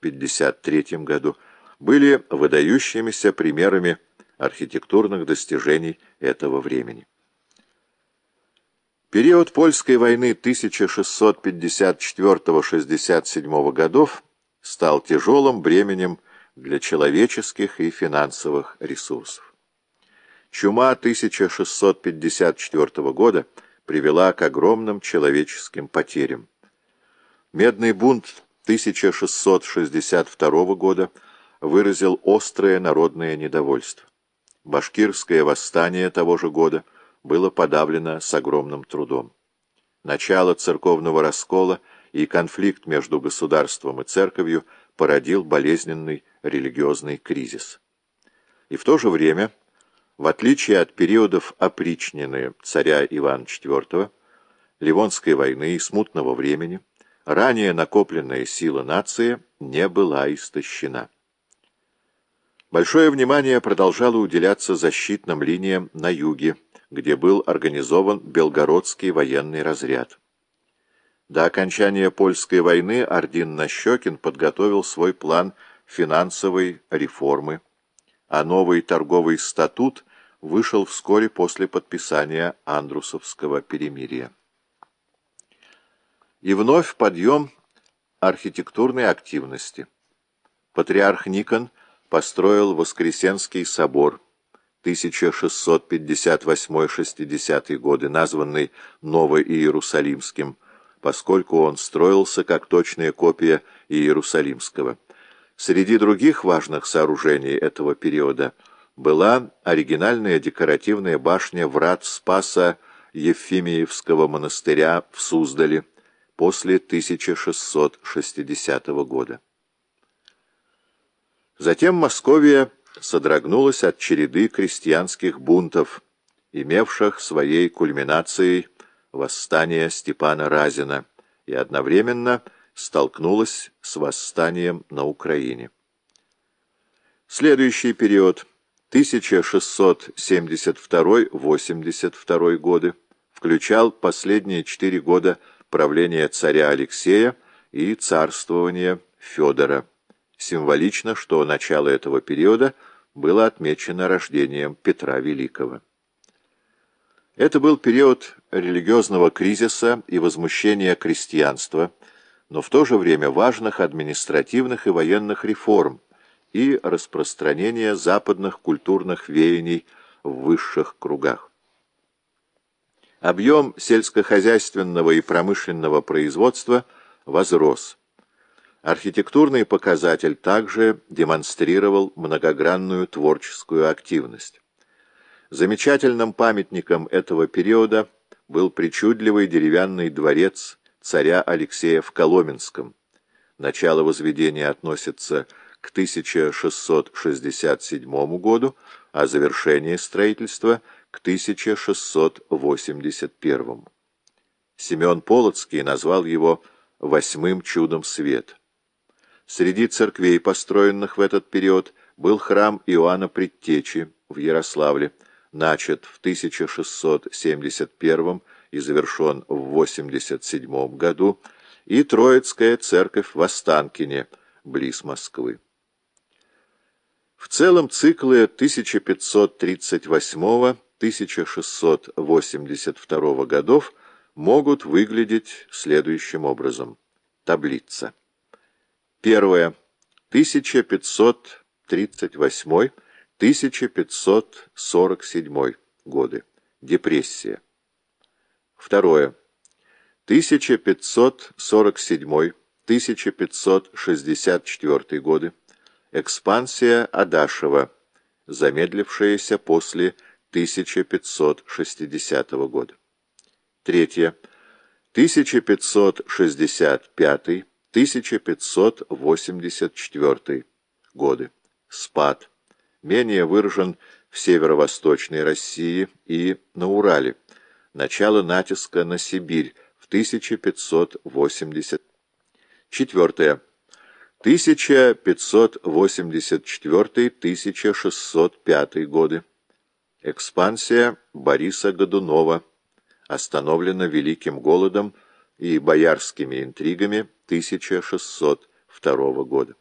1653 году, были выдающимися примерами архитектурных достижений этого времени. Период Польской войны 1654-67 годов стал тяжелым бременем для человеческих и финансовых ресурсов. Чума 1654 года привела к огромным человеческим потерям. Медный бунт 1662 года выразил острое народное недовольство. Башкирское восстание того же года было подавлено с огромным трудом. Начало церковного раскола и конфликт между государством и церковью породил болезненный религиозный кризис. И в то же время, в отличие от периодов опричнины царя Ивана IV, Ливонской войны и смутного времени, ранее накопленная сила нации не была истощена. Большое внимание продолжало уделяться защитным линиям на юге, где был организован Белгородский военный разряд. До окончания Польской войны Ордин Нащекин подготовил свой план финансовой реформы, а новый торговый статут вышел вскоре после подписания Андрусовского перемирия. И вновь подъем архитектурной активности. Патриарх Никон построил Воскресенский собор 1658-60 годы, названный Новоиерусалимским, поскольку он строился как точная копия Иерусалимского. Среди других важных сооружений этого периода была оригинальная декоративная башня врат Спаса Ефимиевского монастыря в Суздале после 1660 года. Затем Московия содрогнулась от череды крестьянских бунтов, имевших своей кульминацией восстание Степана Разина, и одновременно столкнулась с восстанием на Украине. Следующий период 1672-82 годы включал последние четыре года правления царя Алексея и царствования Федора. Символично, что начало этого периода было отмечено рождением Петра Великого. Это был период религиозного кризиса и возмущения крестьянства, но в то же время важных административных и военных реформ и распространения западных культурных веяний в высших кругах. Объем сельскохозяйственного и промышленного производства возрос. Архитектурный показатель также демонстрировал многогранную творческую активность. Замечательным памятником этого периода был причудливый деревянный дворец царя Алексея в Коломенском. Начало возведения относится к 1667 году, а завершение строительства – к 1681. Семен Полоцкий назвал его «восьмым чудом света». Среди церквей, построенных в этот период, был храм Иоанна Предтечи в Ярославле, начат в 1671 и завершен в 87 году, и Троицкая церковь в Останкине, близ Москвы. В целом циклы 1538-1682 годов могут выглядеть следующим образом. Таблица. Первое. 1538-1547 годы. Депрессия. Второе. 1547-1564 годы. Экспансия Адашева, замедлившаяся после 1560 года. Третье. 1565 1584 годы. Спад. Менее выражен в северо-восточной России и на Урале. Начало натиска на Сибирь в 1580. Четвертое. 1584-1605 годы. Экспансия Бориса Годунова остановлена Великим голодом и боярскими интригами 1602 года.